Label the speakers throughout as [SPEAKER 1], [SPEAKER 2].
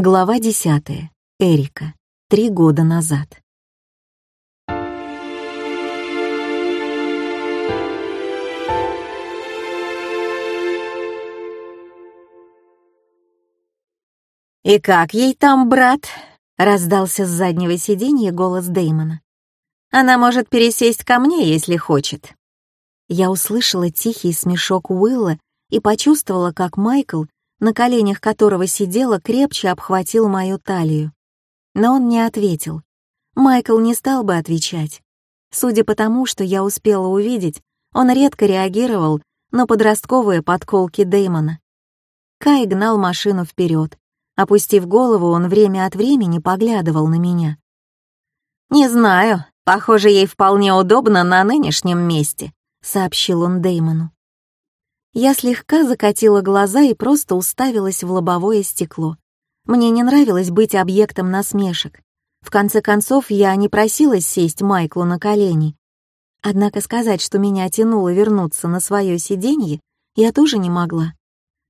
[SPEAKER 1] Глава 10. Эрика. Три года назад. «И как ей там, брат?» — раздался с заднего сиденья голос Дэймона. «Она может пересесть ко мне, если хочет». Я услышала тихий смешок Уилла и почувствовала, как Майкл на коленях которого сидела, крепче обхватил мою талию. Но он не ответил. Майкл не стал бы отвечать. Судя по тому, что я успела увидеть, он редко реагировал на подростковые подколки Дэймона. Кай гнал машину вперед. Опустив голову, он время от времени поглядывал на меня. «Не знаю, похоже, ей вполне удобно на нынешнем месте», — сообщил он Дэймону. Я слегка закатила глаза и просто уставилась в лобовое стекло. Мне не нравилось быть объектом насмешек. В конце концов, я не просилась сесть Майклу на колени. Однако сказать, что меня тянуло вернуться на свое сиденье, я тоже не могла.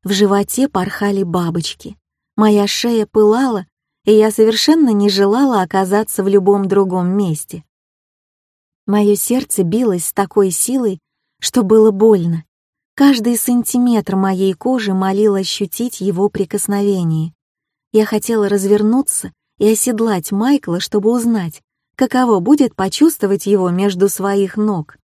[SPEAKER 1] В животе порхали бабочки. Моя шея пылала, и я совершенно не желала оказаться в любом другом месте. Мое сердце билось с такой силой, что было больно. Каждый сантиметр моей кожи молил ощутить его прикосновение. Я хотела развернуться и оседлать Майкла, чтобы узнать, каково будет почувствовать его между своих ног.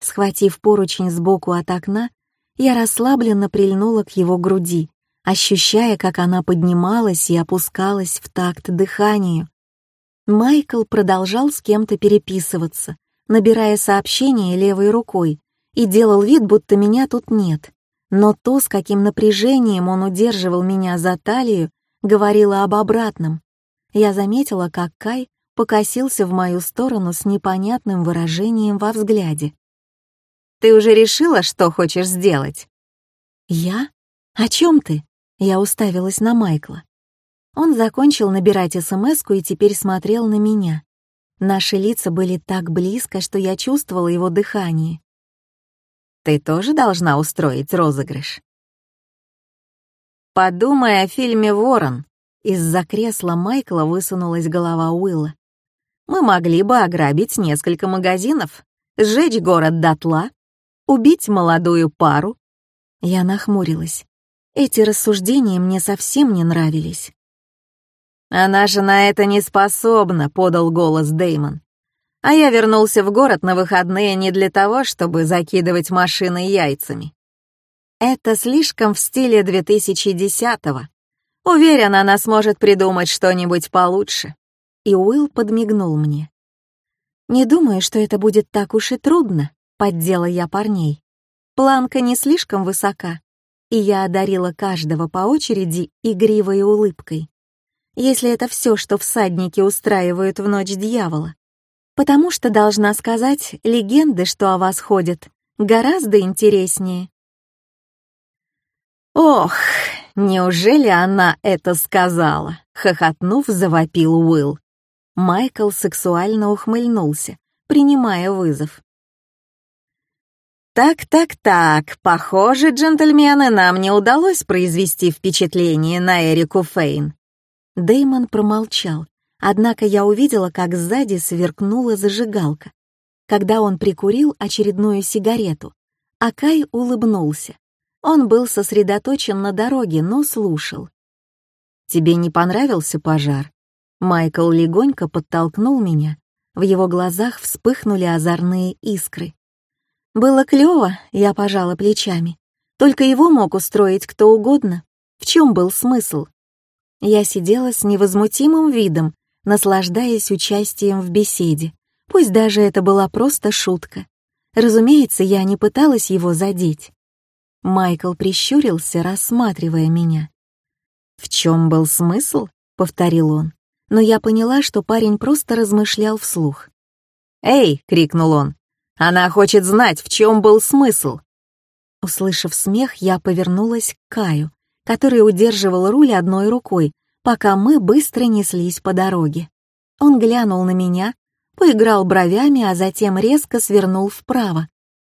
[SPEAKER 1] Схватив поручень сбоку от окна, я расслабленно прильнула к его груди, ощущая, как она поднималась и опускалась в такт дыханию. Майкл продолжал с кем-то переписываться, набирая сообщения левой рукой, и делал вид, будто меня тут нет. Но то, с каким напряжением он удерживал меня за талию, говорило об обратном. Я заметила, как Кай покосился в мою сторону с непонятным выражением во взгляде. «Ты уже решила, что хочешь сделать?» «Я? О чем ты?» Я уставилась на Майкла. Он закончил набирать смс и теперь смотрел на меня. Наши лица были так близко, что я чувствовала его дыхание. Ты тоже должна устроить розыгрыш. Подумай о фильме «Ворон». Из-за кресла Майкла высунулась голова Уилла. Мы могли бы ограбить несколько магазинов, сжечь город дотла, убить молодую пару. Я нахмурилась. Эти рассуждения мне совсем не нравились. «Она же на это не способна», — подал голос Деймон. А я вернулся в город на выходные не для того, чтобы закидывать машины яйцами. Это слишком в стиле 2010-го. Уверен, она сможет придумать что-нибудь получше. И Уилл подмигнул мне. Не думаю, что это будет так уж и трудно, поддела я парней. Планка не слишком высока, и я одарила каждого по очереди игривой улыбкой. Если это все, что всадники устраивают в ночь дьявола, потому что, должна сказать, легенды, что о вас ходят, гораздо интереснее. «Ох, неужели она это сказала?» — хохотнув, завопил Уилл. Майкл сексуально ухмыльнулся, принимая вызов. «Так-так-так, похоже, джентльмены, нам не удалось произвести впечатление на Эрику Фейн». Дэймон промолчал, Однако я увидела, как сзади сверкнула зажигалка, когда он прикурил очередную сигарету, а Кай улыбнулся. Он был сосредоточен на дороге, но слушал. «Тебе не понравился пожар?» Майкл легонько подтолкнул меня. В его глазах вспыхнули озорные искры. «Было клёво», — я пожала плечами. «Только его мог устроить кто угодно. В чем был смысл?» Я сидела с невозмутимым видом, наслаждаясь участием в беседе, пусть даже это была просто шутка. Разумеется, я не пыталась его задеть. Майкл прищурился, рассматривая меня. «В чем был смысл?» — повторил он. Но я поняла, что парень просто размышлял вслух. «Эй!» — крикнул он. «Она хочет знать, в чем был смысл!» Услышав смех, я повернулась к Каю, который удерживал руль одной рукой, пока мы быстро неслись по дороге. Он глянул на меня, поиграл бровями, а затем резко свернул вправо.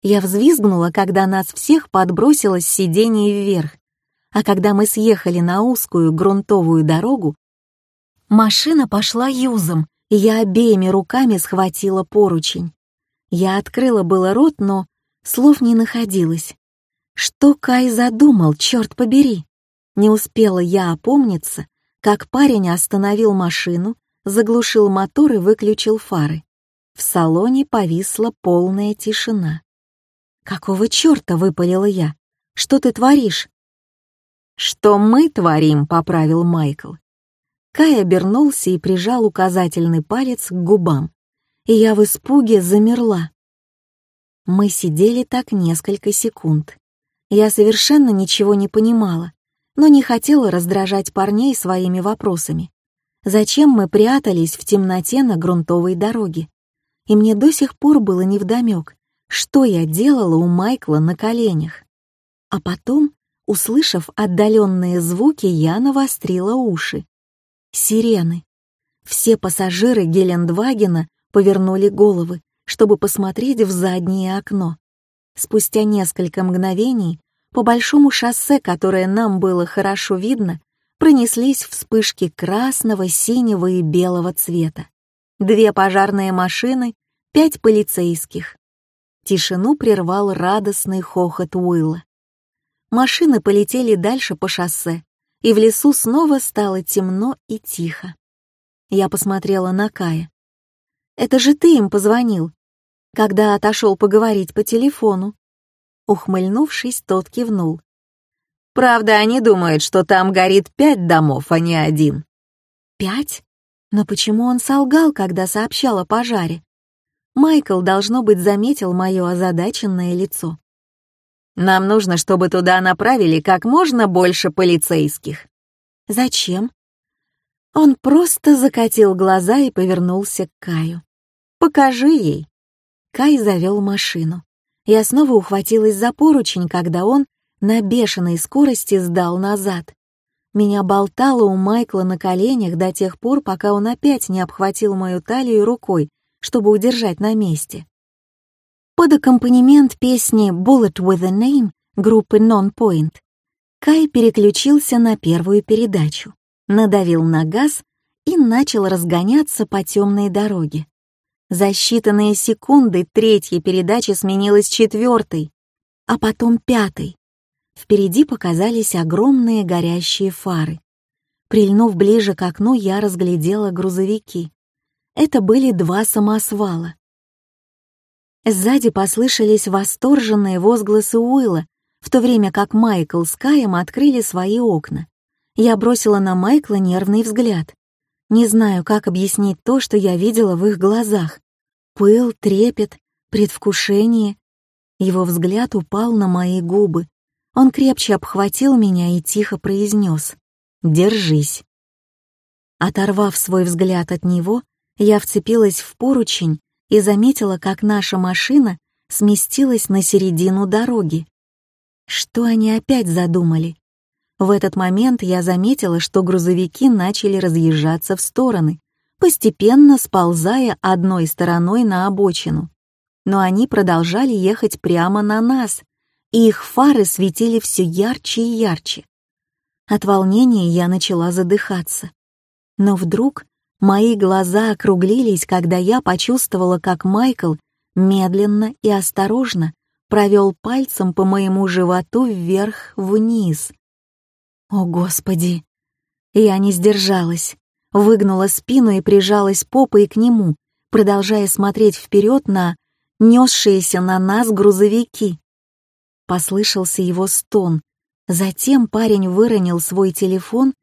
[SPEAKER 1] Я взвизгнула, когда нас всех подбросило с сидений вверх. А когда мы съехали на узкую грунтовую дорогу, машина пошла юзом, и я обеими руками схватила поручень. Я открыла было рот, но слов не находилось. Что Кай задумал, черт побери? Не успела я опомниться, как парень остановил машину, заглушил мотор и выключил фары. В салоне повисла полная тишина. «Какого черта?» — выпалила я. «Что ты творишь?» «Что мы творим?» — поправил Майкл. Кай обернулся и прижал указательный палец к губам, и я в испуге замерла. Мы сидели так несколько секунд. Я совершенно ничего не понимала, но не хотела раздражать парней своими вопросами. Зачем мы прятались в темноте на грунтовой дороге? И мне до сих пор было невдомёк, что я делала у Майкла на коленях. А потом, услышав отдаленные звуки, я навострила уши. Сирены. Все пассажиры Гелендвагена повернули головы, чтобы посмотреть в заднее окно. Спустя несколько мгновений по большому шоссе, которое нам было хорошо видно, пронеслись вспышки красного, синего и белого цвета. Две пожарные машины, пять полицейских. Тишину прервал радостный хохот Уилла. Машины полетели дальше по шоссе, и в лесу снова стало темно и тихо. Я посмотрела на Кая. «Это же ты им позвонил, когда отошел поговорить по телефону». Ухмыльнувшись, тот кивнул. «Правда, они думают, что там горит пять домов, а не один». «Пять? Но почему он солгал, когда сообщал о пожаре?» Майкл, должно быть, заметил мое озадаченное лицо. Нам нужно, чтобы туда направили как можно больше полицейских. Зачем? Он просто закатил глаза и повернулся к Каю. Покажи ей. Кай завел машину. Я снова ухватилась за поручень, когда он на бешеной скорости сдал назад. Меня болтало у Майкла на коленях до тех пор, пока он опять не обхватил мою талию рукой, чтобы удержать на месте. Под аккомпанемент песни «Bullet with a Name» группы Non-Point Кай переключился на первую передачу, надавил на газ и начал разгоняться по темной дороге. За считанные секунды третья передача сменилась четвертой, а потом пятой. Впереди показались огромные горящие фары. Прильнув ближе к окну, я разглядела грузовики. Это были два самосвала. Сзади послышались восторженные возгласы Уилла, в то время как Майкл с Каем открыли свои окна. Я бросила на Майкла нервный взгляд. Не знаю, как объяснить то, что я видела в их глазах. Пыл, трепет, предвкушение. Его взгляд упал на мои губы. Он крепче обхватил меня и тихо произнес «Держись». Оторвав свой взгляд от него, я вцепилась в поручень и заметила, как наша машина сместилась на середину дороги. Что они опять задумали? В этот момент я заметила, что грузовики начали разъезжаться в стороны, постепенно сползая одной стороной на обочину. Но они продолжали ехать прямо на нас, и их фары светили все ярче и ярче. От волнения я начала задыхаться. Но вдруг Мои глаза округлились, когда я почувствовала, как Майкл медленно и осторожно провел пальцем по моему животу вверх-вниз. О, Господи! Я не сдержалась, выгнула спину и прижалась попой к нему, продолжая смотреть вперед на несшиеся на нас грузовики. Послышался его стон. Затем парень выронил свой телефон,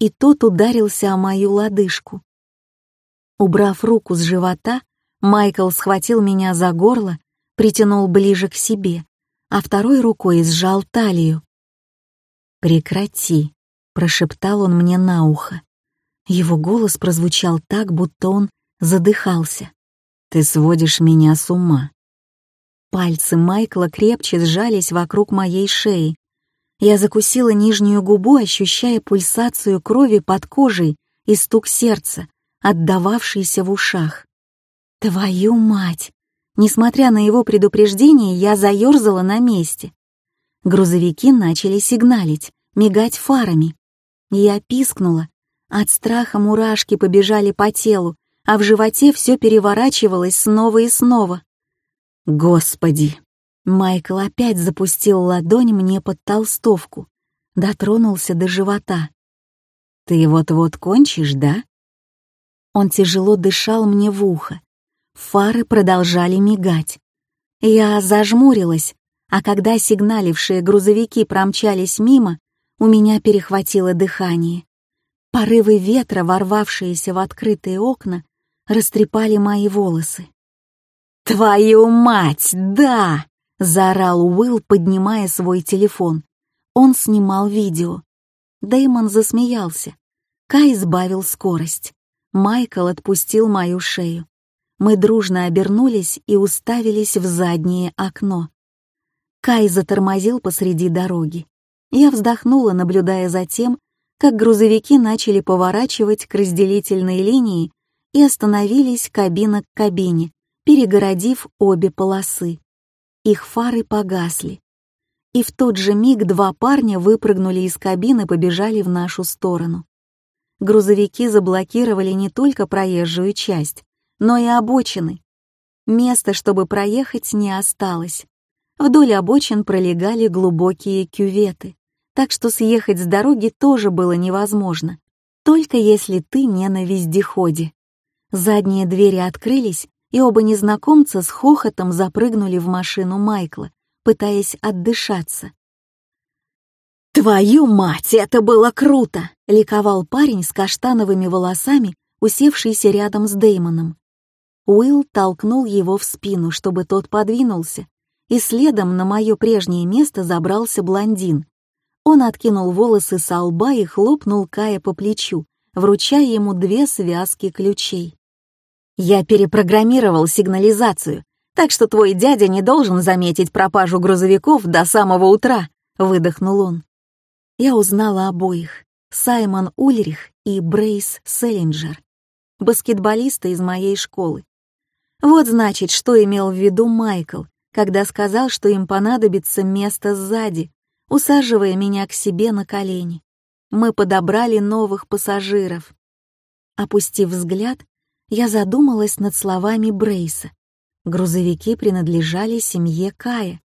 [SPEAKER 1] и тот ударился о мою лодыжку. Убрав руку с живота, Майкл схватил меня за горло, притянул ближе к себе, а второй рукой сжал талию. «Прекрати», — прошептал он мне на ухо. Его голос прозвучал так, будто он задыхался. «Ты сводишь меня с ума». Пальцы Майкла крепче сжались вокруг моей шеи. Я закусила нижнюю губу, ощущая пульсацию крови под кожей и стук сердца, отдававшийся в ушах. «Твою мать!» Несмотря на его предупреждение, я заёрзала на месте. Грузовики начали сигналить, мигать фарами. Я пискнула. От страха мурашки побежали по телу, а в животе все переворачивалось снова и снова. Господи! Майкл опять запустил ладонь мне под толстовку, дотронулся до живота. «Ты вот-вот кончишь, да?» Он тяжело дышал мне в ухо. Фары продолжали мигать. Я зажмурилась, а когда сигналившие грузовики промчались мимо, у меня перехватило дыхание. Порывы ветра, ворвавшиеся в открытые окна, растрепали мои волосы. «Твою мать, да!» — заорал Уилл, поднимая свой телефон. Он снимал видео. Дэймон засмеялся. Кай сбавил скорость. Майкл отпустил мою шею. Мы дружно обернулись и уставились в заднее окно. Кай затормозил посреди дороги. Я вздохнула, наблюдая за тем, как грузовики начали поворачивать к разделительной линии и остановились кабина к кабине, перегородив обе полосы. Их фары погасли. И в тот же миг два парня выпрыгнули из кабины и побежали в нашу сторону. Грузовики заблокировали не только проезжую часть, но и обочины. Места, чтобы проехать, не осталось. Вдоль обочин пролегали глубокие кюветы, так что съехать с дороги тоже было невозможно, только если ты не на вездеходе. Задние двери открылись, и оба незнакомца с хохотом запрыгнули в машину Майкла, пытаясь отдышаться. «Твою мать, это было круто!» — ликовал парень с каштановыми волосами, усевшийся рядом с Деймоном. Уилл толкнул его в спину, чтобы тот подвинулся, и следом на мое прежнее место забрался блондин. Он откинул волосы со лба и хлопнул Кая по плечу, вручая ему две связки ключей. Я перепрограммировал сигнализацию, так что твой дядя не должен заметить пропажу грузовиков до самого утра», — выдохнул он. Я узнала обоих — Саймон Ульрих и Брейс Селлинджер, баскетболисты из моей школы. Вот значит, что имел в виду Майкл, когда сказал, что им понадобится место сзади, усаживая меня к себе на колени. Мы подобрали новых пассажиров. Опустив взгляд, я задумалась над словами Брейса. Грузовики принадлежали семье Кая.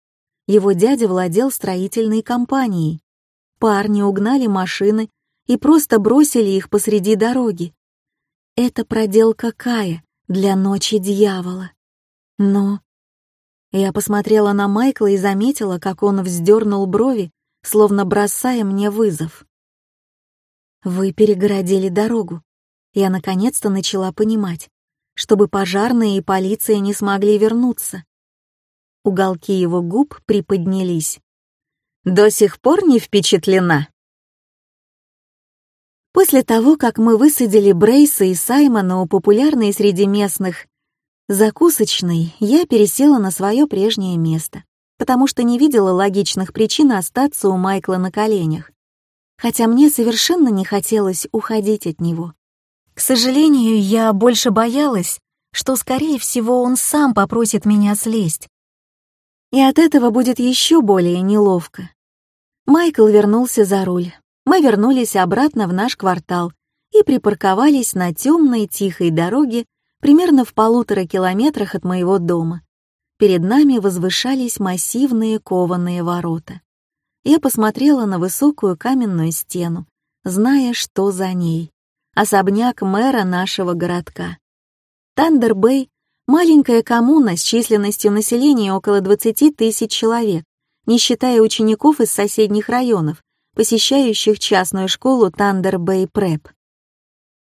[SPEAKER 1] Его дядя владел строительной компанией. Парни угнали машины и просто бросили их посреди дороги. Это проделка Кая для ночи дьявола. Но... Я посмотрела на Майкла и заметила, как он вздернул брови, словно бросая мне вызов. «Вы перегородили дорогу я наконец-то начала понимать, чтобы пожарные и полиция не смогли вернуться. Уголки его губ приподнялись. «До сих пор не впечатлена?» После того, как мы высадили Брейса и Саймона у популярной среди местных закусочной, я пересела на свое прежнее место, потому что не видела логичных причин остаться у Майкла на коленях, хотя мне совершенно не хотелось уходить от него. К сожалению, я больше боялась, что, скорее всего, он сам попросит меня слезть. И от этого будет еще более неловко. Майкл вернулся за руль. Мы вернулись обратно в наш квартал и припарковались на темной тихой дороге примерно в полутора километрах от моего дома. Перед нами возвышались массивные кованые ворота. Я посмотрела на высокую каменную стену, зная, что за ней особняк мэра нашего городка. Тандер-Бэй — маленькая коммуна с численностью населения около 20 тысяч человек, не считая учеников из соседних районов, посещающих частную школу Тандер-Бэй Прэп.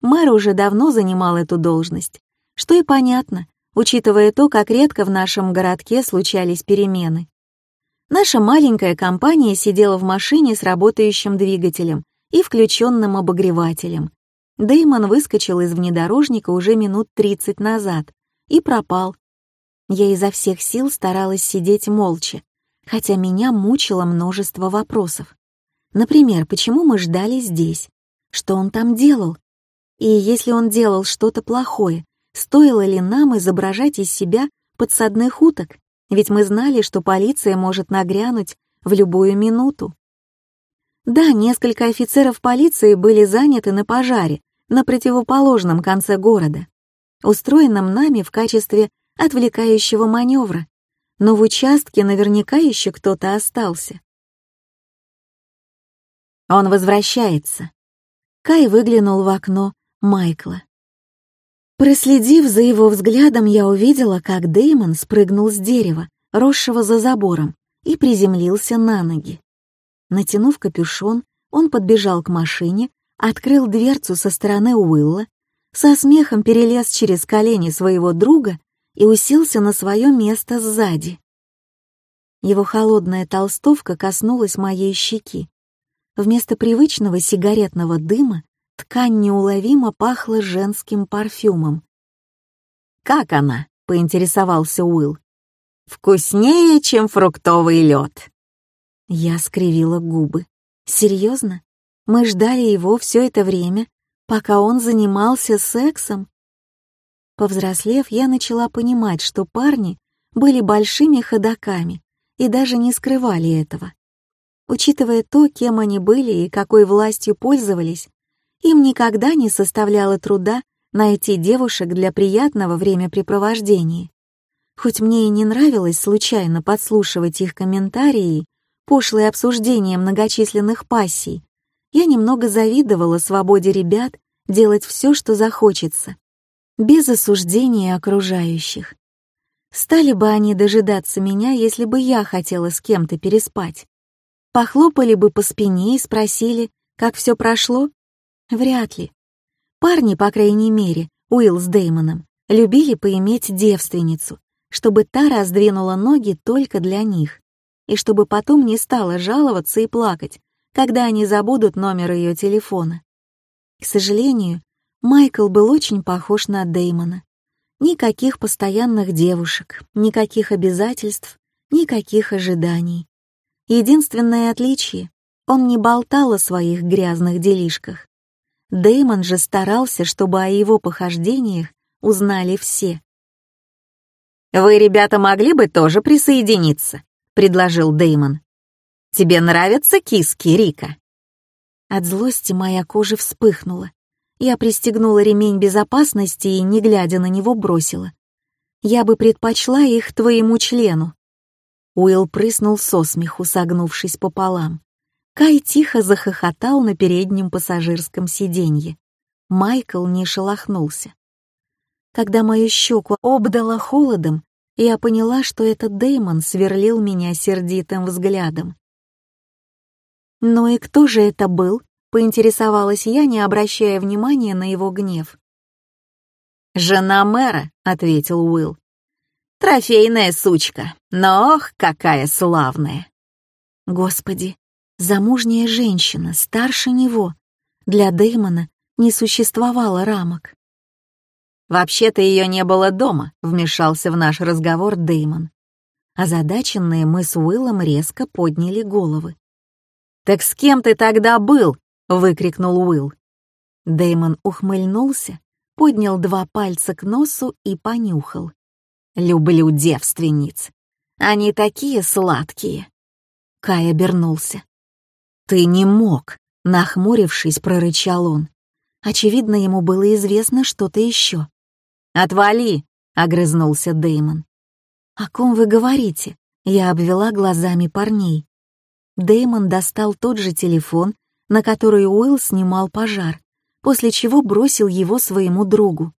[SPEAKER 1] Мэр уже давно занимал эту должность, что и понятно, учитывая то, как редко в нашем городке случались перемены. Наша маленькая компания сидела в машине с работающим двигателем и включенным обогревателем, Дэймон выскочил из внедорожника уже минут тридцать назад и пропал. Я изо всех сил старалась сидеть молча, хотя меня мучило множество вопросов. Например, почему мы ждали здесь? Что он там делал? И если он делал что-то плохое, стоило ли нам изображать из себя подсадных уток? Ведь мы знали, что полиция может нагрянуть в любую минуту. Да, несколько офицеров полиции были заняты на пожаре на противоположном конце города, устроенном нами в качестве отвлекающего маневра, но в участке наверняка еще кто-то остался. Он возвращается. Кай выглянул в окно Майкла. Проследив за его взглядом, я увидела, как Дэймон спрыгнул с дерева, росшего за забором, и приземлился на ноги. Натянув капюшон, он подбежал к машине, открыл дверцу со стороны Уилла, со смехом перелез через колени своего друга и уселся на свое место сзади. Его холодная толстовка коснулась моей щеки. Вместо привычного сигаретного дыма ткань неуловимо пахла женским парфюмом. «Как она?» — поинтересовался Уилл. «Вкуснее, чем фруктовый лед», я скривила губы. Серьезно? Мы ждали его все это время, пока он занимался сексом? Повзрослев, я начала понимать, что парни были большими ходаками и даже не скрывали этого. Учитывая то, кем они были и какой властью пользовались, им никогда не составляло труда найти девушек для приятного времяпрепровождения. Хоть мне и не нравилось случайно подслушивать их комментарии пошлые обсуждения многочисленных пассий, я немного завидовала свободе ребят делать все, что захочется, без осуждения окружающих. Стали бы они дожидаться меня, если бы я хотела с кем-то переспать? Похлопали бы по спине и спросили, как все прошло? Вряд ли. Парни, по крайней мере, Уилл с Деймоном, любили поиметь девственницу, чтобы та раздвинула ноги только для них и чтобы потом не стала жаловаться и плакать, когда они забудут номер ее телефона. К сожалению, Майкл был очень похож на Дэймона. Никаких постоянных девушек, никаких обязательств, никаких ожиданий. Единственное отличие — он не болтал о своих грязных делишках. Дэймон же старался, чтобы о его похождениях узнали все. «Вы, ребята, могли бы тоже присоединиться?» — предложил Деймон. «Тебе нравятся киски, Рика?» От злости моя кожа вспыхнула. Я пристегнула ремень безопасности и, не глядя на него, бросила. «Я бы предпочла их твоему члену». Уилл прыснул со смеху, согнувшись пополам. Кай тихо захохотал на переднем пассажирском сиденье. Майкл не шелохнулся. Когда мою щеку обдало холодом, я поняла, что этот Дэймон сверлил меня сердитым взглядом. «Ну и кто же это был?» — поинтересовалась я, не обращая внимания на его гнев. «Жена мэра», — ответил Уилл. «Трофейная сучка, но ох, какая славная!» Господи, замужняя женщина, старше него. Для Дэймона не существовало рамок. «Вообще-то ее не было дома», — вмешался в наш разговор Деймон. Озадаченные мы с Уиллом резко подняли головы. «Так с кем ты тогда был?» — выкрикнул Уилл. Деймон ухмыльнулся, поднял два пальца к носу и понюхал. «Люблю девственниц. Они такие сладкие». Кай обернулся. «Ты не мог», — нахмурившись, прорычал он. Очевидно, ему было известно что-то еще. «Отвали!» — огрызнулся Деймон. «О ком вы говорите?» — я обвела глазами парней. Деймон достал тот же телефон, на который Уилл снимал пожар, после чего бросил его своему другу.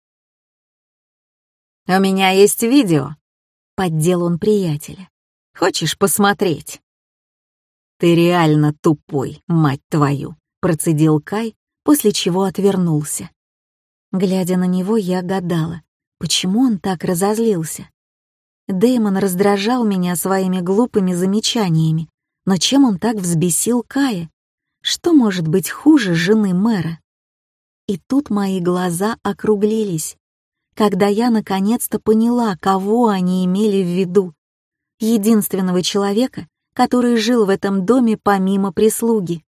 [SPEAKER 1] «У меня есть видео», — поддел он приятеля. «Хочешь посмотреть?» «Ты реально тупой, мать твою», — процедил Кай, после чего отвернулся. Глядя на него, я гадала, почему он так разозлился. Дэймон раздражал меня своими глупыми замечаниями, но чем он так взбесил Кая? Что может быть хуже жены мэра? И тут мои глаза округлились, когда я наконец-то поняла, кого они имели в виду. Единственного человека, который жил в этом доме помимо прислуги.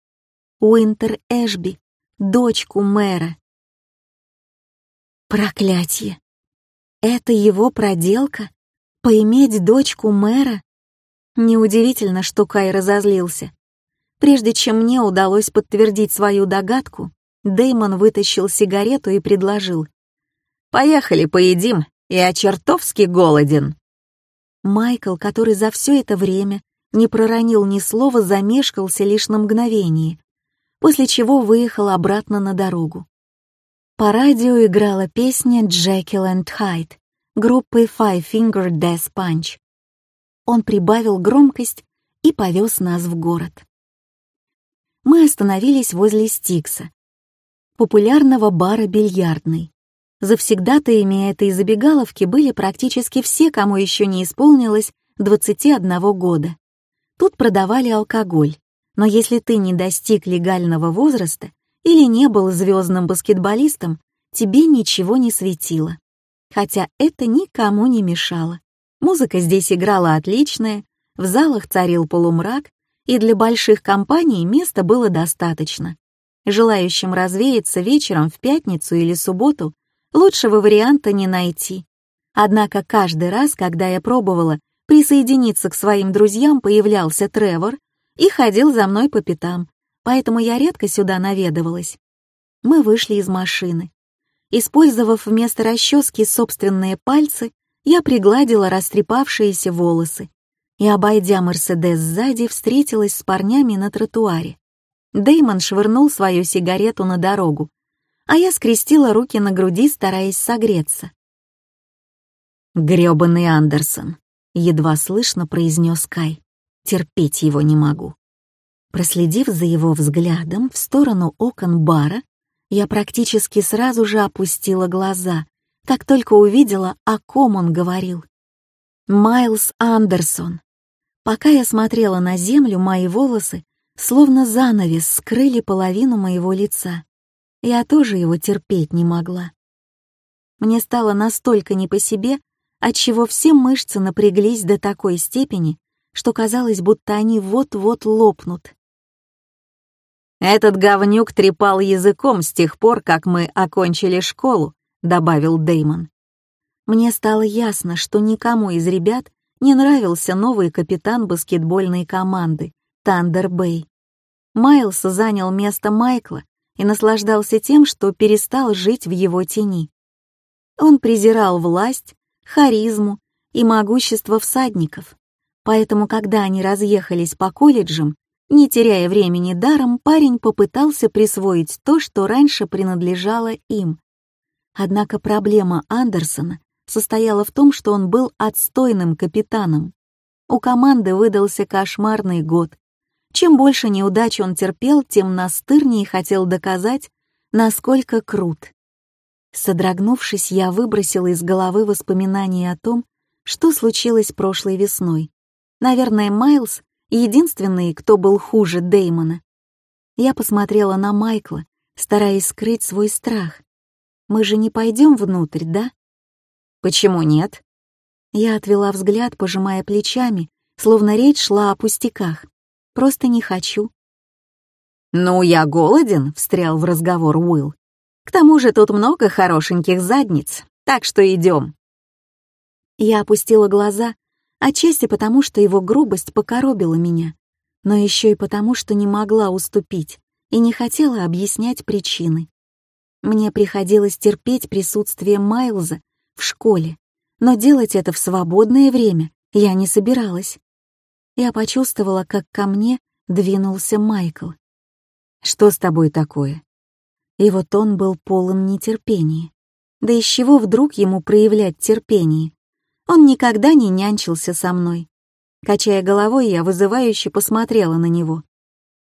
[SPEAKER 1] Уинтер Эшби, дочку мэра. Проклятье! Это его проделка? Поиметь дочку мэра? Неудивительно, что Кай разозлился. Прежде чем мне удалось подтвердить свою догадку, Дэймон вытащил сигарету и предложил. «Поехали, поедим, я чертовски голоден». Майкл, который за все это время не проронил ни слова, замешкался лишь на мгновение, после чего выехал обратно на дорогу. По радио играла песня «Джекил энд Хайд» группы Five Finger Death Punch. Он прибавил громкость и повез нас в город. Мы остановились возле Стикса, популярного бара бильярдной. Завсегдатаями этой забегаловки были практически все, кому еще не исполнилось 21 года. Тут продавали алкоголь, но если ты не достиг легального возраста, или не был звездным баскетболистом, тебе ничего не светило. Хотя это никому не мешало. Музыка здесь играла отличная, в залах царил полумрак, и для больших компаний места было достаточно. Желающим развеяться вечером в пятницу или субботу лучшего варианта не найти. Однако каждый раз, когда я пробовала присоединиться к своим друзьям, появлялся Тревор и ходил за мной по пятам, поэтому я редко сюда наведывалась. Мы вышли из машины. Использовав вместо расчески собственные пальцы, я пригладила растрепавшиеся волосы и, обойдя Мерседес сзади, встретилась с парнями на тротуаре. Деймон швырнул свою сигарету на дорогу, а я скрестила руки на груди, стараясь согреться. «Грёбаный Андерсон», — едва слышно произнес Кай. «Терпеть его не могу». Проследив за его взглядом в сторону окон бара, я практически сразу же опустила глаза, как только увидела, о ком он говорил. Майлз Андерсон. Пока я смотрела на землю, мои волосы, словно занавес, скрыли половину моего лица. Я тоже его терпеть не могла. Мне стало настолько не по себе, отчего все мышцы напряглись до такой степени, что казалось, будто они вот-вот лопнут. «Этот говнюк трепал языком с тех пор, как мы окончили школу», — добавил Деймон. Мне стало ясно, что никому из ребят не нравился новый капитан баскетбольной команды Тандер Бэй. Майлз занял место Майкла и наслаждался тем, что перестал жить в его тени. Он презирал власть, харизму и могущество всадников, поэтому, когда они разъехались по колледжам, не теряя времени даром, парень попытался присвоить то, что раньше принадлежало им. Однако проблема Андерсона состояла в том, что он был отстойным капитаном. У команды выдался кошмарный год. Чем больше неудач он терпел, тем настырнее хотел доказать, насколько крут. Содрогнувшись, я выбросила из головы воспоминания о том, что случилось прошлой весной. Наверное, Майлз единственный, кто был хуже Деймона. Я посмотрела на Майкла, стараясь скрыть свой страх. Мы же не пойдем внутрь, да? Почему нет? Я отвела взгляд, пожимая плечами, словно речь шла о пустяках. Просто не хочу. «Ну, я голоден», — встрял в разговор Уилл. «К тому же тут много хорошеньких задниц, так что идем». Я опустила глаза Отчасти потому, что его грубость покоробила меня, но еще и потому, что не могла уступить и не хотела объяснять причины. Мне приходилось терпеть присутствие Майлза в школе, но делать это в свободное время я не собиралась. Я почувствовала, как ко мне двинулся Майкл. «Что с тобой такое?» И вот он был полон нетерпения. Да из чего вдруг ему проявлять терпение? Он никогда не нянчился со мной. Качая головой, я вызывающе посмотрела на него.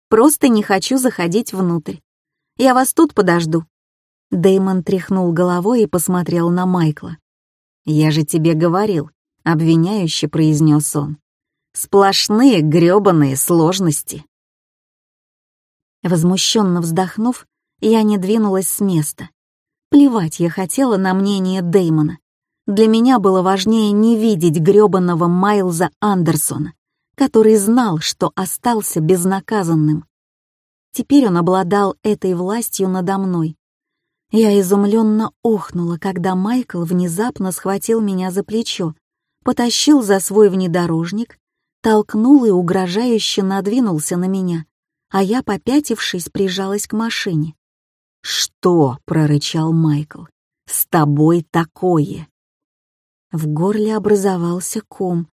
[SPEAKER 1] «Просто не хочу заходить внутрь. Я вас тут подожду». Дэймон тряхнул головой и посмотрел на Майкла. «Я же тебе говорил», — обвиняюще произнес он. «Сплошные грёбаные сложности». Возмущенно вздохнув, я не двинулась с места. Плевать я хотела на мнение Дэймона. Для меня было важнее не видеть грёбаного Майлза Андерсона, который знал, что остался безнаказанным. Теперь он обладал этой властью надо мной. Я изумленно охнула, когда Майкл внезапно схватил меня за плечо, потащил за свой внедорожник, толкнул и угрожающе надвинулся на меня, а я, попятившись, прижалась к машине. «Что?» — прорычал Майкл. «С тобой такое!» В горле образовался ком.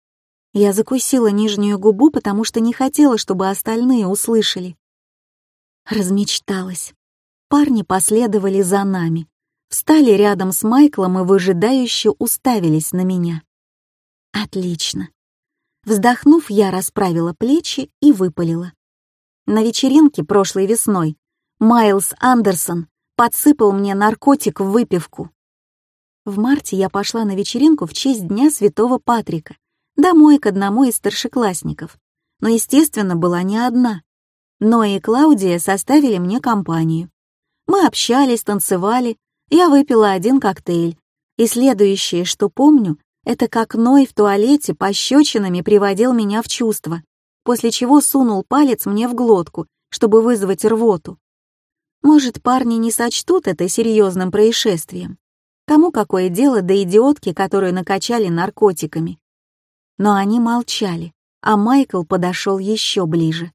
[SPEAKER 1] Я закусила нижнюю губу, потому что не хотела, чтобы остальные услышали. Размечталась. Парни последовали за нами, встали рядом с Майклом и выжидающе уставились на меня. Отлично. Вздохнув, я расправила плечи и выпалила. На вечеринке прошлой весной Майлз Андерсон подсыпал мне наркотик в выпивку. В марте я пошла на вечеринку в честь Дня Святого Патрика, домой к одному из старшеклассников. Но, естественно, была не одна. Ноя и Клаудия составили мне компанию. Мы общались, танцевали, я выпила один коктейль. И следующее, что помню, это как Ной в туалете пощечинами приводил меня в чувство, после чего сунул палец мне в глотку, чтобы вызвать рвоту. Может, парни не сочтут это серьезным происшествием. Кому какое дело до идиотки, которую накачали наркотиками? Но они молчали, а Майкл подошел еще ближе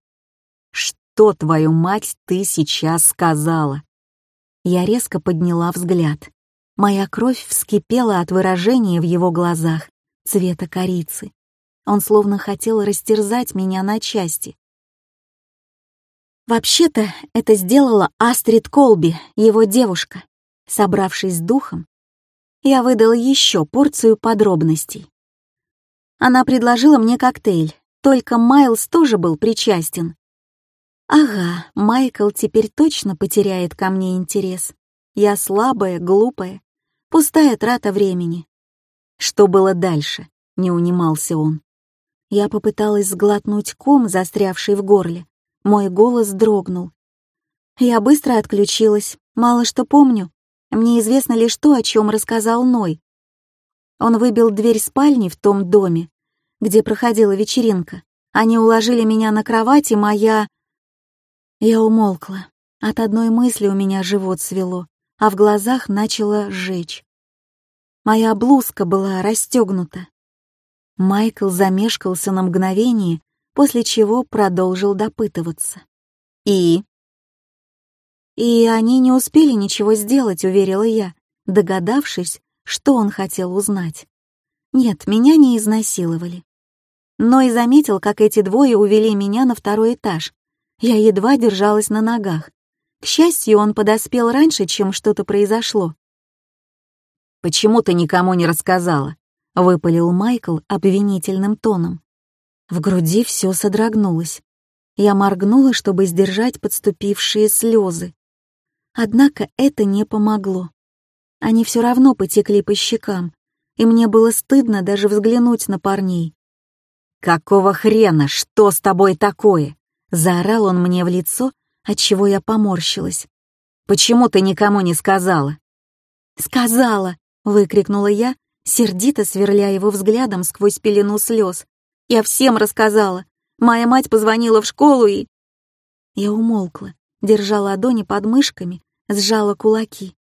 [SPEAKER 1] что, твою мать, ты сейчас сказала?» Я резко подняла взгляд. Моя кровь вскипела от выражения в его глазах, цвета корицы. Он словно хотел растерзать меня на части. Вообще-то это сделала Астрид Колби, его девушка. Собравшись с духом, я выдала еще порцию подробностей. Она предложила мне коктейль, только Майлз тоже был причастен. Ага, Майкл теперь точно потеряет ко мне интерес. Я слабая, глупая, пустая трата времени. Что было дальше? Не унимался он. Я попыталась сглотнуть ком, застрявший в горле. Мой голос дрогнул. Я быстро отключилась, мало что помню. Мне известно лишь то, о чем рассказал Ной. Он выбил дверь спальни в том доме, где проходила вечеринка. Они уложили меня на кровать, и моя... Я умолкла. От одной мысли у меня живот свело, а в глазах начало жечь. Моя блузка была расстегнута. Майкл замешкался на мгновение, после чего продолжил допытываться. «И?» «И они не успели ничего сделать», — уверила я, догадавшись, что он хотел узнать. «Нет, меня не изнасиловали». Но и заметил, как эти двое увели меня на второй этаж, я едва держалась на ногах. К счастью, он подоспел раньше, чем что-то произошло. «Почему ты никому не рассказала?» — выпалил Майкл обвинительным тоном. В груди все содрогнулось. Я моргнула, чтобы сдержать подступившие слезы. Однако это не помогло. Они все равно потекли по щекам, и мне было стыдно даже взглянуть на парней. «Какого хрена? Что с тобой такое?» Заорал он мне в лицо, отчего я поморщилась. «Почему ты никому не сказала?» «Сказала!» — выкрикнула я, сердито сверля его взглядом сквозь пелену слез. «Я всем рассказала. Моя мать позвонила в школу и...» Я умолкла, держа ладони под мышками, сжала кулаки.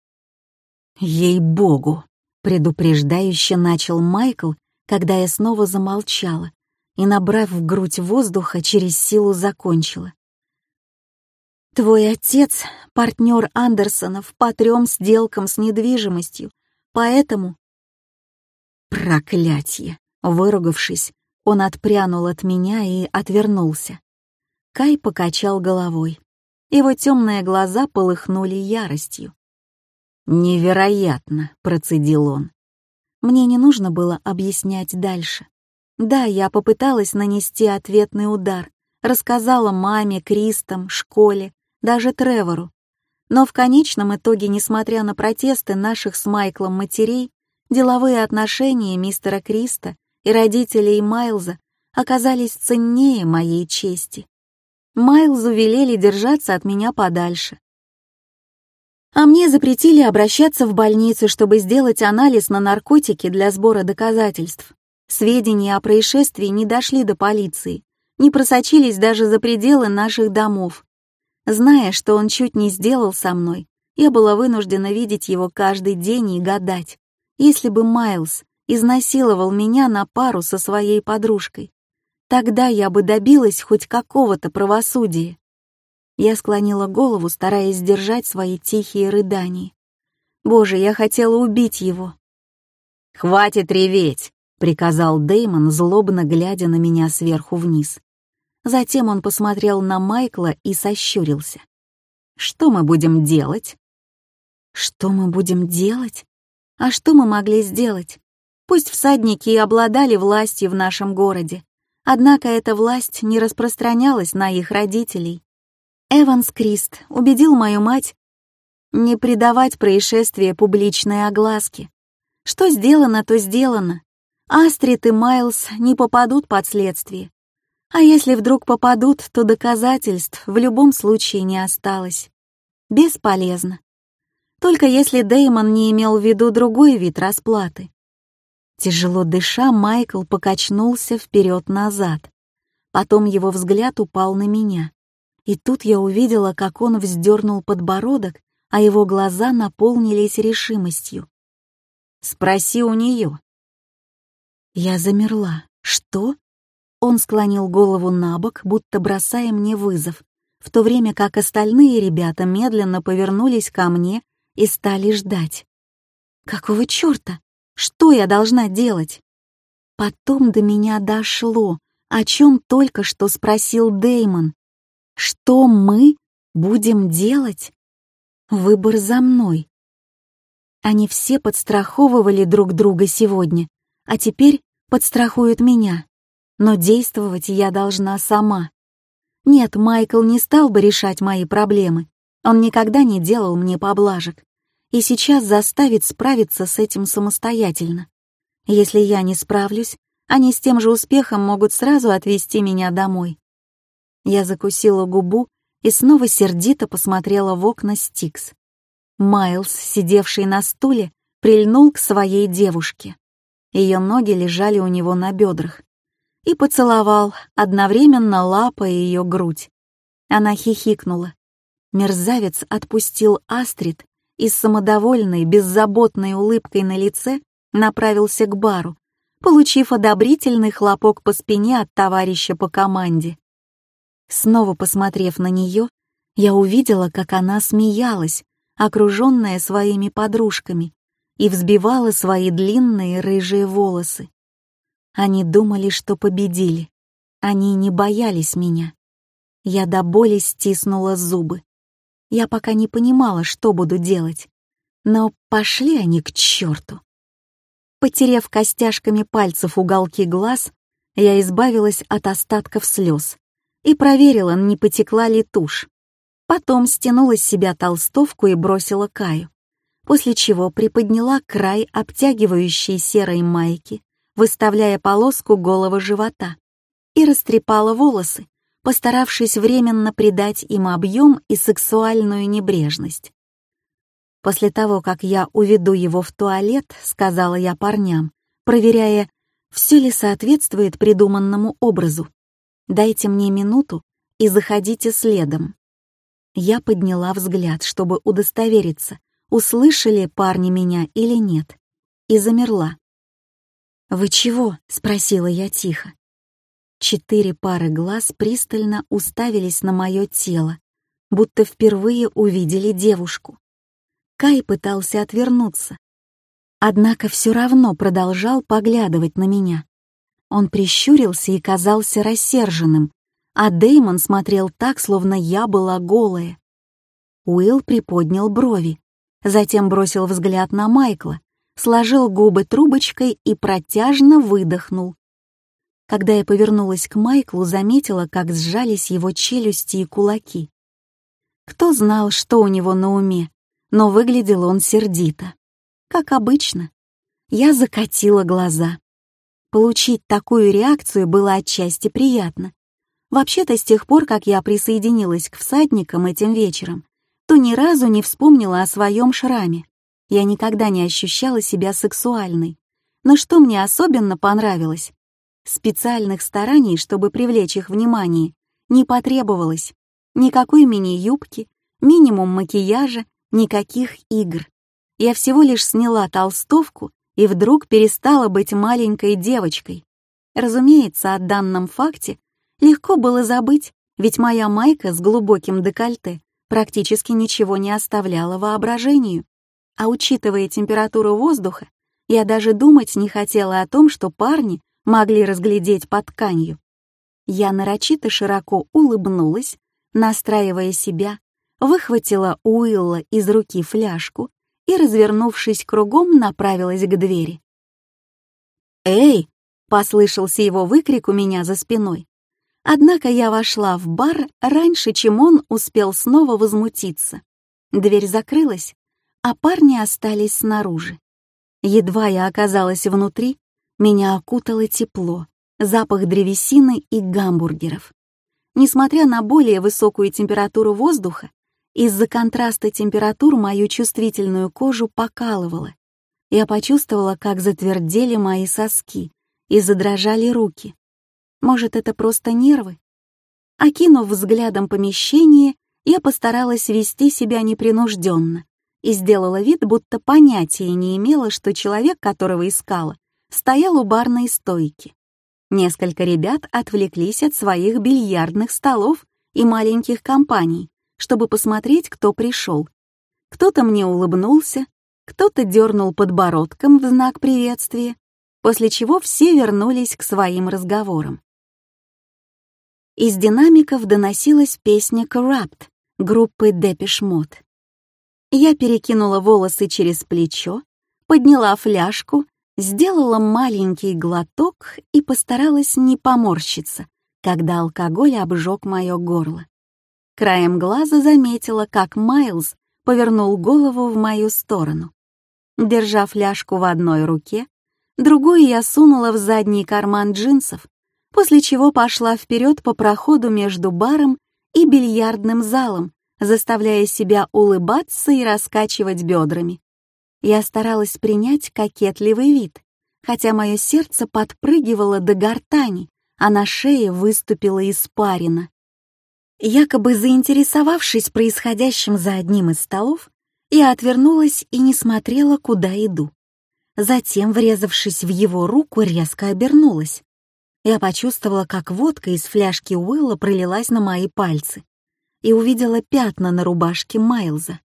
[SPEAKER 1] «Ей-богу!» — предупреждающе начал Майкл, когда я снова замолчала, и, набрав в грудь воздуха, через силу закончила. «Твой отец — партнер Андерсонов по трем сделкам с недвижимостью, поэтому...» «Проклятье!» Выругавшись, он отпрянул от меня и отвернулся. Кай покачал головой. Его темные глаза полыхнули яростью. «Невероятно!» — процедил он. Мне не нужно было объяснять дальше. Да, я попыталась нанести ответный удар, рассказала маме, Кристам, школе, даже Тревору. Но в конечном итоге, несмотря на протесты наших с Майклом матерей, деловые отношения мистера Криста и родителей Майлза оказались ценнее моей чести. Майлзу велели держаться от меня подальше. А мне запретили обращаться в больницу, чтобы сделать анализ на наркотики для сбора доказательств. Сведения о происшествии не дошли до полиции, не просочились даже за пределы наших домов. Зная, что он чуть не сделал со мной, я была вынуждена видеть его каждый день и гадать, если бы Майлз изнасиловал меня на пару со своей подружкой. Тогда я бы добилась хоть какого-то правосудия. Я склонила голову, стараясь сдержать свои тихие рыдания. Боже, я хотела убить его.
[SPEAKER 2] «Хватит реветь!» — приказал Деймон, злобно глядя на меня сверху вниз. Затем он посмотрел на Майкла и сощурился. «Что мы будем делать?»
[SPEAKER 1] «Что мы будем делать? А что мы могли сделать? Пусть всадники и обладали властью в нашем городе, однако эта власть не распространялась на их родителей. Эванс Крист убедил мою мать не придавать происшествия публичной огласке. Что сделано, то сделано. Астрид и Майлз не попадут под следствие. А если вдруг попадут, то доказательств в любом случае не осталось. Бесполезно. Только если Деймон не имел в виду другой вид расплаты. Тяжело дыша, Майкл покачнулся вперед-назад. Потом его взгляд упал на меня. И тут я увидела, как он вздернул подбородок, а его глаза наполнились решимостью. «Спроси у нее». Я замерла. «Что?» Он склонил голову на бок, будто бросая мне вызов, в то время как остальные ребята медленно повернулись ко мне и стали ждать. «Какого чёрта? Что я должна делать?» Потом до меня дошло, о чем только что спросил Деймон. Что мы будем делать? Выбор за мной. Они все подстраховывали друг друга сегодня, а теперь подстрахуют меня. Но действовать я должна сама. Нет, Майкл не стал бы решать мои проблемы. Он никогда не делал мне поблажек. И сейчас заставит справиться с этим самостоятельно. Если я не справлюсь, они с тем же успехом могут сразу отвезти меня домой. Я закусила губу и снова сердито посмотрела в окна Стикс. Майлз, сидевший на стуле, прильнул к своей девушке. Ее ноги лежали у него на бедрах. И поцеловал, одновременно лапая ее грудь. Она хихикнула. Мерзавец отпустил Астрид и с самодовольной, беззаботной улыбкой на лице направился к бару, получив одобрительный хлопок по спине от товарища по команде. Снова посмотрев на нее, я увидела, как она смеялась, окруженная своими подружками, и взбивала свои длинные рыжие волосы. Они думали, что победили. Они не боялись меня. Я до боли стиснула зубы. Я пока не понимала, что буду делать. Но пошли они к черту. Потерев костяшками пальцев уголки глаз, я избавилась от остатков слез и проверила, не потекла ли тушь. Потом стянула с себя толстовку и бросила Каю, после чего приподняла край обтягивающей серой майки, выставляя полоску голого живота, и растрепала волосы, постаравшись временно придать им объем и сексуальную небрежность. После того, как я уведу его в туалет, сказала я парням, проверяя, все ли соответствует придуманному образу. Дайте мне минуту и заходите следом. Я подняла взгляд, чтобы удостовериться, услышали парни меня или нет, и замерла. «Вы чего?» — спросила я тихо. Четыре пары глаз пристально уставились на мое тело, будто впервые увидели девушку. Кай пытался отвернуться, однако все равно продолжал поглядывать на меня. Он прищурился и казался рассерженным, а Деймон смотрел так, словно я была голая. Уилл приподнял брови, затем бросил взгляд на Майкла, сложил губы трубочкой и протяжно выдохнул. Когда я повернулась к Майклу, заметила, как сжались его челюсти и кулаки. Кто знал, что у него на уме, но выглядел он сердито. Как обычно. Я закатила глаза. Получить такую реакцию было отчасти приятно. Вообще-то с тех пор, как я присоединилась к всадникам этим вечером, то ни разу не вспомнила о своем шраме. Я никогда не ощущала себя сексуальной. Но что мне особенно понравилось? Специальных стараний, чтобы привлечь их внимание, не потребовалось. Никакой мини-юбки, минимум макияжа, никаких игр. Я всего лишь сняла толстовку и вдруг перестала быть маленькой девочкой. Разумеется, о данном факте легко было забыть,
[SPEAKER 2] ведь моя майка с глубоким декольте практически ничего не оставляла воображению. А учитывая температуру воздуха, я даже думать не хотела о том, что парни могли разглядеть под тканью. Я нарочито широко улыбнулась, настраивая себя, выхватила Уилла из руки фляжку и, развернувшись кругом, направилась к двери. «Эй!» — послышался его выкрик у меня за спиной. Однако я вошла в бар раньше, чем он успел снова возмутиться. Дверь закрылась, а парни остались снаружи. Едва я оказалась внутри, меня окутало тепло, запах древесины и гамбургеров. Несмотря на более высокую температуру воздуха, из-за контраста температур мою чувствительную кожу покалывало. Я почувствовала, как затвердели мои соски и задрожали руки. Может, это просто нервы? Окинув взглядом помещение, я постаралась вести себя непринужденно и сделала вид, будто понятия не имела, что человек, которого искала, стоял у барной стойки. Несколько ребят отвлеклись от своих бильярдных столов и маленьких компаний, чтобы посмотреть, кто пришел. Кто-то мне улыбнулся, кто-то дернул подбородком в знак приветствия, после чего все вернулись к своим разговорам. Из динамиков доносилась песня «Corrupt» группы Depeche Mode. Я перекинула волосы через плечо, подняла фляжку сделала маленький глоток и постаралась не поморщиться, когда алкоголь обжег мое горло. Краем глаза заметила, как Майлз повернул голову в мою сторону. Держа фляжку в одной руке, другую я сунула в задний карман джинсов, после чего пошла вперед по проходу между баром и бильярдным залом, заставляя себя улыбаться и раскачивать бедрами. Я старалась принять кокетливый вид, хотя мое сердце подпрыгивало до гортани, а на шее выступила испарина. Якобы заинтересовавшись происходящим за одним из столов, я отвернулась и не смотрела, куда иду. Затем, врезавшись в его руку, резко обернулась. Я почувствовала, как водка из фляжки Уилла пролилась на мои пальцы и увидела пятна на рубашке Майлза.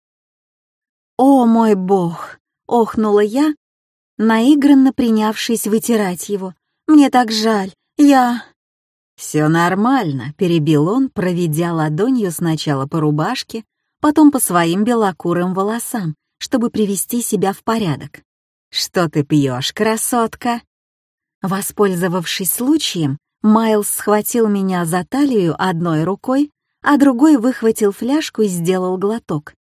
[SPEAKER 2] «О мой бог!» Охнула я, наигранно принявшись вытирать его. «Мне так жаль, я...»
[SPEAKER 1] «Все нормально», — перебил он, проведя ладонью сначала по рубашке, потом по своим белокурым волосам, чтобы привести себя в порядок. «Что ты пьешь, красотка?» Воспользовавшись случаем, Майлз схватил меня за талию одной рукой, а другой выхватил фляжку и сделал глоток.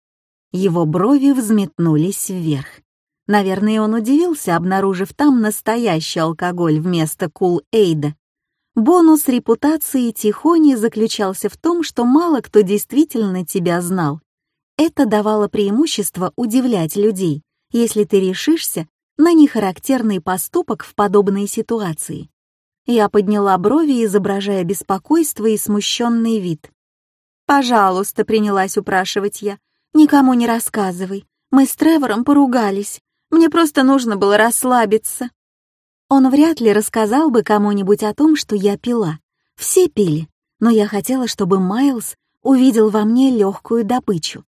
[SPEAKER 1] Его брови взметнулись вверх. Наверное, он удивился, обнаружив там настоящий алкоголь вместо кул-эйда. Бонус репутации Тихони заключался в том, что мало кто действительно тебя знал. Это давало преимущество удивлять людей, если ты решишься на нехарактерный поступок в подобной ситуации. Я подняла брови, изображая беспокойство и смущенный вид. «Пожалуйста», — принялась упрашивать я, — «никому не рассказывай. Мы с Тревором поругались. Мне просто нужно было расслабиться. Он вряд ли рассказал бы кому-нибудь о том, что я пила. Все пили, но я хотела, чтобы Майлз увидел во мне легкую добычу.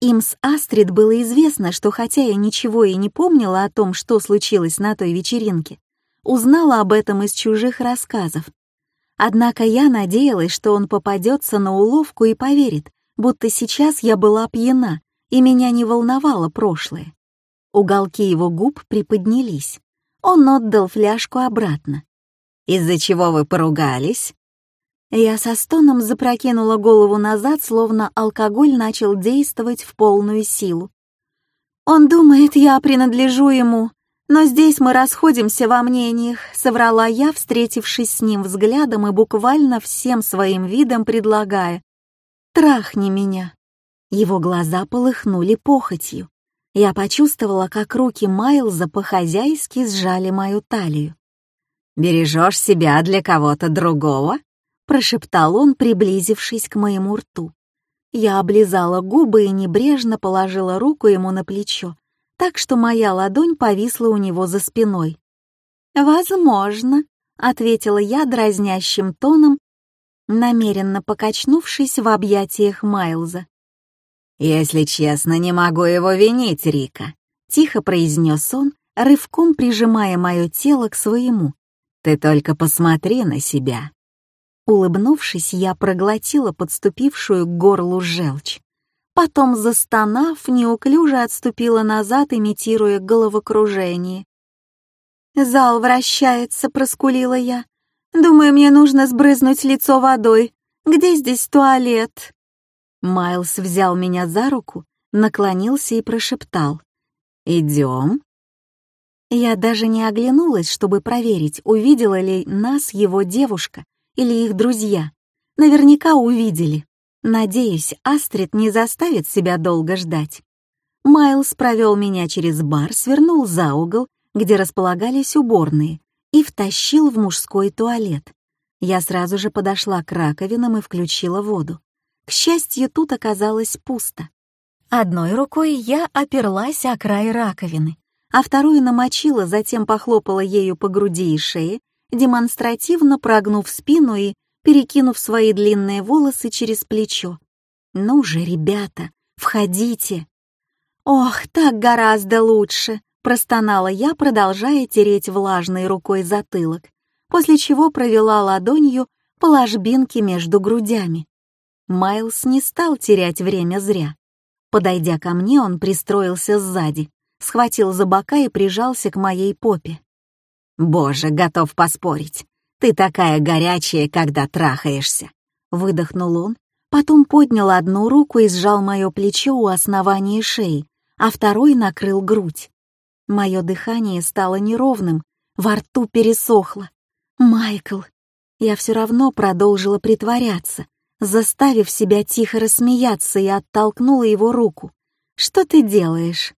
[SPEAKER 1] Им с Астрид было известно, что хотя я ничего и не помнила о том, что случилось на той вечеринке, узнала об этом из чужих рассказов. Однако я надеялась, что он попадется на уловку и поверит, будто сейчас я была пьяна, и меня не волновало прошлое. Уголки его губ приподнялись. Он отдал фляжку обратно. «Из-за чего вы поругались?» Я со стоном запрокинула голову назад, словно алкоголь начал действовать в полную силу. «Он думает, я принадлежу ему, но здесь мы расходимся во мнениях», — соврала я, встретившись с ним взглядом и буквально всем своим видом предлагая. «Трахни меня». Его глаза полыхнули похотью. Я почувствовала, как руки Майлза по-хозяйски сжали мою талию. «Бережешь себя для кого-то другого?» — прошептал он, приблизившись к моему рту. Я облизала губы и небрежно положила руку ему на плечо, так что моя ладонь повисла у него за спиной. «Возможно», — ответила я дразнящим тоном
[SPEAKER 2] намеренно покачнувшись в объятиях Майлза.
[SPEAKER 1] «Если честно, не могу его винить, Рика», — тихо произнес он, рывком прижимая мое тело к своему. «Ты только посмотри на себя».
[SPEAKER 2] Улыбнувшись, я проглотила подступившую к горлу желчь. Потом, застонав, неуклюже отступила назад, имитируя головокружение. «Зал вращается», — проскулила я. «Думаю, мне нужно сбрызнуть лицо водой. Где здесь туалет?» Майлз взял меня за руку, наклонился и прошептал.
[SPEAKER 1] «Идем?»
[SPEAKER 2] Я даже не оглянулась, чтобы проверить, увидела ли нас его девушка или их друзья. Наверняка увидели. Надеюсь, Астрид не заставит себя долго ждать. Майлз провел меня через бар, свернул за угол, где располагались уборные, и втащил в мужской туалет. Я сразу же подошла к раковинам и включила воду. К счастью, тут оказалось пусто. Одной рукой я оперлась о край раковины, а вторую намочила, затем похлопала ею по груди и шее, демонстративно прогнув спину и перекинув свои длинные волосы через плечо. «Ну же, ребята, входите!» «Ох, так гораздо лучше!» — простонала я, продолжая тереть влажной рукой затылок, после чего провела ладонью по ложбинке между грудями. Майлз не стал терять время зря. Подойдя ко мне, он пристроился сзади, схватил за бока и прижался к моей попе.
[SPEAKER 1] «Боже, готов поспорить. Ты такая горячая, когда трахаешься!»
[SPEAKER 2] Выдохнул он, потом поднял одну руку и сжал мое плечо у основания шеи, а второй накрыл грудь. Мое дыхание стало неровным, во рту пересохло. «Майкл!» Я все равно продолжила притворяться, заставив себя тихо рассмеяться и оттолкнула его руку. «Что ты делаешь?»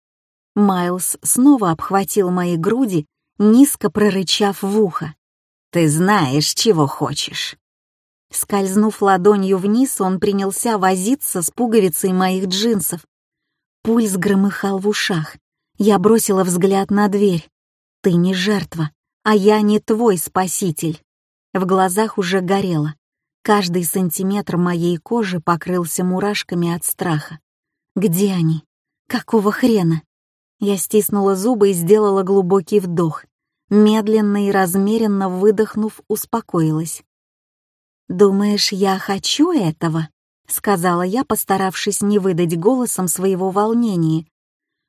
[SPEAKER 2] Майлз снова обхватил мои груди, низко прорычав в ухо.
[SPEAKER 1] Ты знаешь, чего хочешь».
[SPEAKER 2] Скользнув ладонью вниз, он принялся возиться с пуговицей моих джинсов. Пульс громыхал в ушах. Я бросила взгляд на дверь. «Ты не жертва, а я не твой спаситель». В глазах уже горело. Каждый сантиметр моей кожи покрылся мурашками от страха. «Где они? Какого хрена?» Я стиснула зубы и сделала глубокий вдох медленно и размеренно выдохнув, успокоилась. «Думаешь, я хочу этого?» — сказала я, постаравшись не выдать голосом своего волнения.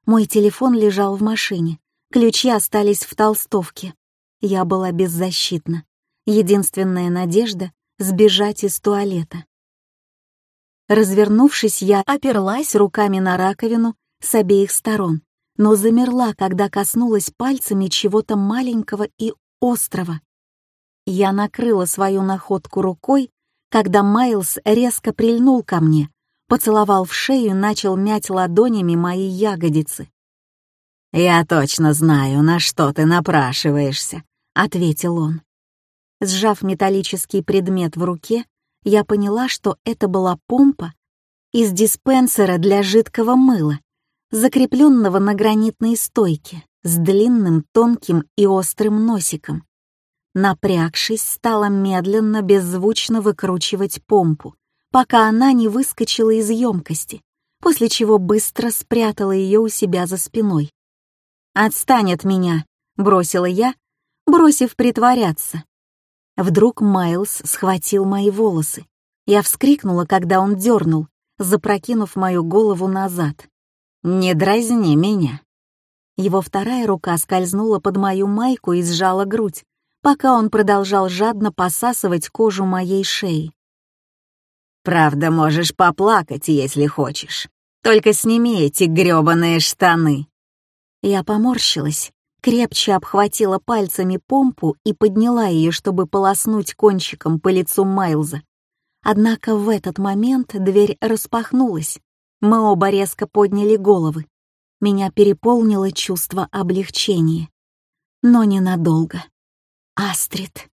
[SPEAKER 2] Мой телефон лежал в машине, ключи остались в толстовке. Я была беззащитна. Единственная надежда — сбежать из туалета. Развернувшись, я оперлась руками на раковину с обеих сторон но замерла, когда коснулась пальцами чего-то маленького и острого. Я накрыла свою находку рукой, когда Майлз резко прильнул ко мне, поцеловал в шею и начал мять ладонями мои ягодицы.
[SPEAKER 1] «Я точно знаю, на что ты напрашиваешься», — ответил он.
[SPEAKER 2] Сжав металлический предмет в руке, я поняла, что это была помпа из диспенсера для жидкого мыла, закрепленного на гранитной стойке с длинным, тонким и острым носиком. Напрягшись, стала медленно, беззвучно выкручивать помпу, пока она не выскочила из емкости, после чего быстро спрятала ее у себя за спиной. «Отстань от меня!» — бросила я, бросив притворяться. Вдруг Майлз схватил мои волосы. Я вскрикнула, когда он дернул, запрокинув мою голову назад.
[SPEAKER 1] «Не дразни меня».
[SPEAKER 2] Его вторая рука скользнула под мою майку и сжала грудь, пока он продолжал жадно посасывать кожу моей шеи.
[SPEAKER 1] «Правда, можешь поплакать, если хочешь. Только сними эти грёбаные штаны».
[SPEAKER 2] Я поморщилась, крепче обхватила пальцами помпу и подняла ее, чтобы полоснуть кончиком по лицу Майлза. Однако в этот момент дверь распахнулась, мы оба резко подняли головы. Меня переполнило чувство облегчения. Но ненадолго. Астрид.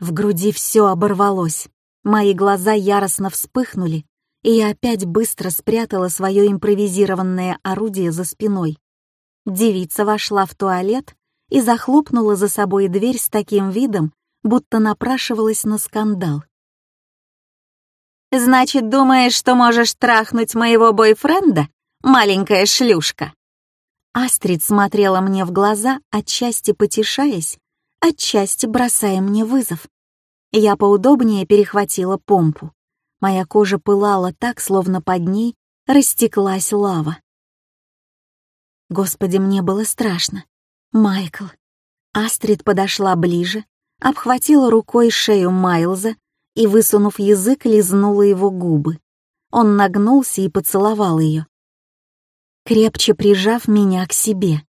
[SPEAKER 2] В груди все оборвалось. Мои глаза яростно вспыхнули, и я опять быстро спрятала свое импровизированное орудие за спиной. Девица вошла в туалет и захлопнула за собой дверь с таким видом, будто напрашивалась на скандал.
[SPEAKER 1] Значит, думаешь, что можешь трахнуть моего бойфренда, маленькая шлюшка?»
[SPEAKER 2] Астрид смотрела мне в глаза, отчасти потешаясь, отчасти бросая мне вызов. Я поудобнее перехватила помпу. Моя кожа пылала так, словно под ней растеклась лава. Господи, мне было страшно. Майкл. Астрид подошла ближе, обхватила рукой шею Майлза и, высунув язык, лизнула его губы. Он нагнулся и поцеловал ее. Крепче прижав меня к себе,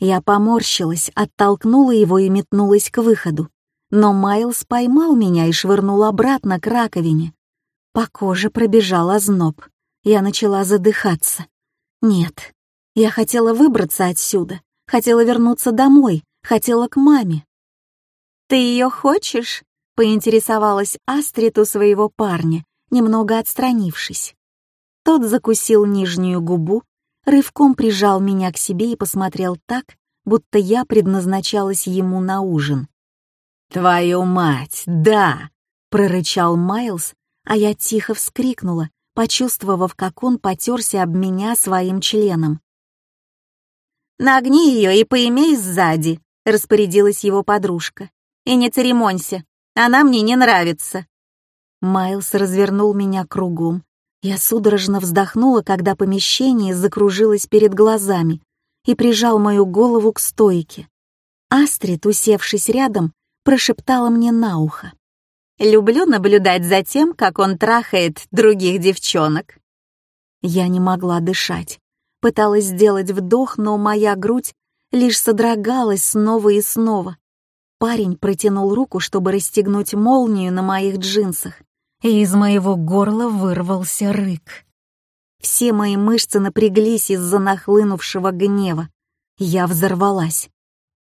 [SPEAKER 2] я поморщилась, оттолкнула его и метнулась к выходу. Но Майлз поймал меня и швырнул обратно к раковине. По коже пробежал озноб. Я начала задыхаться. Нет, я хотела выбраться отсюда, хотела вернуться домой, хотела к маме.
[SPEAKER 1] «Ты ее хочешь?» — поинтересовалась Астрид у своего парня, немного отстранившись. Тот закусил нижнюю губу, рывком прижал меня к себе и посмотрел так, будто я предназначалась ему на ужин.
[SPEAKER 2] «Твою мать, да!» — прорычал Майлз, а я тихо вскрикнула, почувствовав, как он потерся об меня своим членом.
[SPEAKER 1] «Нагни ее и поимей сзади», — распорядилась его подружка. «И не церемонься, она мне не нравится».
[SPEAKER 2] Майлз развернул меня кругом. Я судорожно вздохнула, когда помещение закружилось перед глазами и прижал мою голову к стойке. Астрид, усевшись рядом, прошептала мне на ухо.
[SPEAKER 1] «Люблю наблюдать за тем, как он трахает других девчонок».
[SPEAKER 2] Я не могла дышать. Пыталась сделать вдох, но моя грудь лишь содрогалась снова и снова. Парень протянул руку, чтобы расстегнуть молнию на моих джинсах, и из моего горла вырвался рык. Все мои мышцы напряглись из-за нахлынувшего гнева. Я взорвалась.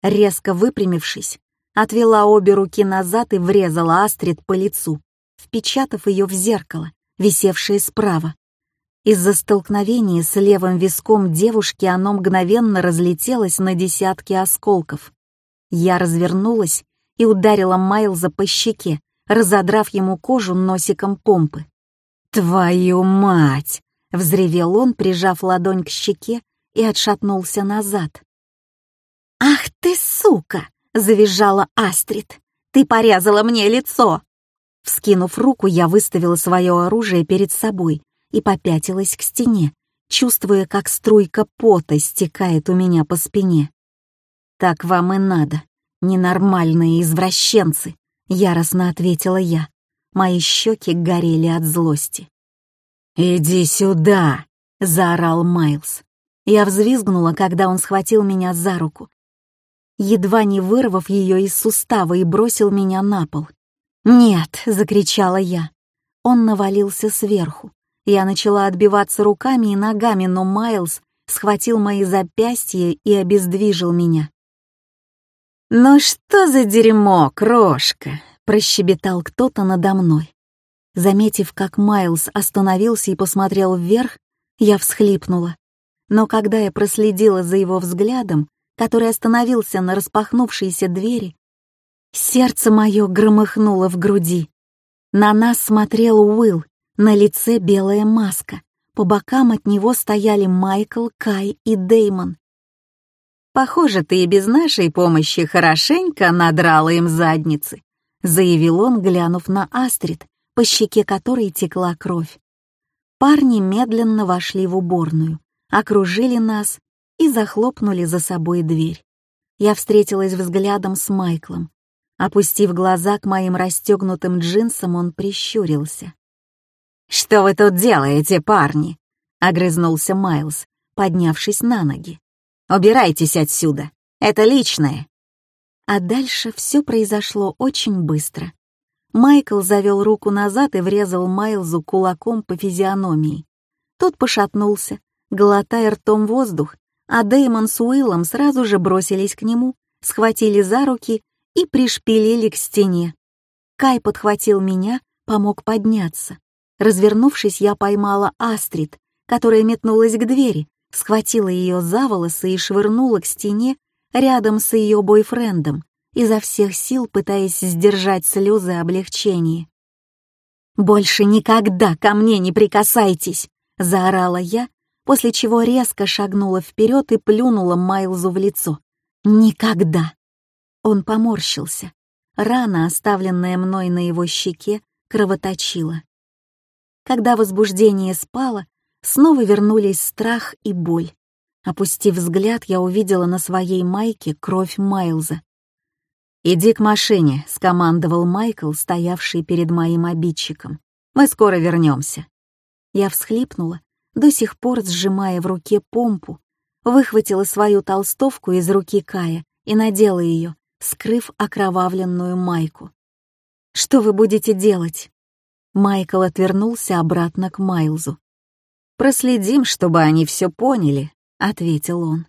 [SPEAKER 2] Резко выпрямившись, отвела обе руки назад и врезала Астрид по лицу, впечатав ее в зеркало, висевшее справа. Из-за столкновения с левым виском девушки оно мгновенно разлетелось на десятки осколков. Я развернулась и ударила Майлза по щеке, разодрав ему кожу носиком помпы. «Твою мать!» — взревел он, прижав ладонь к щеке и отшатнулся назад.
[SPEAKER 1] «Ах ты, сука!» — завизжала Астрид. «Ты порезала мне лицо!»
[SPEAKER 2] Вскинув руку, я выставила свое оружие перед собой и попятилась к стене, чувствуя, как струйка пота стекает у меня по спине. «Так вам и надо, ненормальные извращенцы», — яростно ответила я. Мои щеки горели от злости. «Иди сюда!» — заорал Майлз. Я взвизгнула, когда он схватил меня за руку, едва не вырвав ее из сустава и бросил меня на пол. «Нет!» — закричала я. Он навалился сверху, я начала отбиваться руками и ногами, но Майлз схватил мои запястья и обездвижил меня.
[SPEAKER 1] «Ну что за дерьмо, крошка?» — прощебетал кто-то надо мной.
[SPEAKER 2] Заметив, как Майлз остановился и посмотрел вверх, я всхлипнула. Но когда я проследила за его взглядом, который остановился на распахнувшейся двери, сердце мое громыхнуло в груди. На нас смотрел Уилл, на лице белая маска. По бокам от него стояли Майкл, Кай и Деймон.
[SPEAKER 1] «Похоже, ты и без нашей помощи хорошенько надрала им задницы», заявил он, глянув на Астрид, по щеке которой текла кровь. Парни медленно вошли в уборную, окружили нас и захлопнули за собой дверь. Я встретилась взглядом с Майклом. Опустив глаза к моим расстегнутым джинсам, он прищурился. «Что вы тут делаете, парни?» — огрызнулся Майлз, поднявшись на ноги. «Убирайтесь отсюда, это личное».
[SPEAKER 2] А дальше все произошло очень быстро. Майкл завел руку назад и врезал Майлзу кулаком по физиономии. Тот пошатнулся, глотая ртом воздух, а Дэймон с Уиллом сразу же бросились к нему, схватили за руки и пришпилили к стене. Кай подхватил меня, помог подняться. Развернувшись, я поймала Астрид, которая метнулась к двери, схватила ее за волосы и швырнула к стене рядом с ее бойфрендом, изо всех сил пытаясь сдержать слезы облегчения.
[SPEAKER 1] «Больше никогда ко мне не прикасайтесь!» — заорала я, после чего резко шагнула вперед и плюнула Майлзу в лицо. «Никогда!» Он поморщился. Рана, оставленная мной на его щеке, кровоточила. Когда возбуждение спало, снова вернулись страх и боль. Опустив взгляд, я увидела на своей майке кровь Майлза. «Иди к машине», — скомандовал Майкл, стоявший перед моим обидчиком. «Мы скоро вернемся. Я всхлипнула, до сих пор сжимая в руке помпу, выхватила свою толстовку из руки Кая и надела ее, скрыв окровавленную майку. «Что вы будете делать?» Майкл отвернулся обратно к Майлзу. «Проследим, чтобы они все поняли», — ответил он.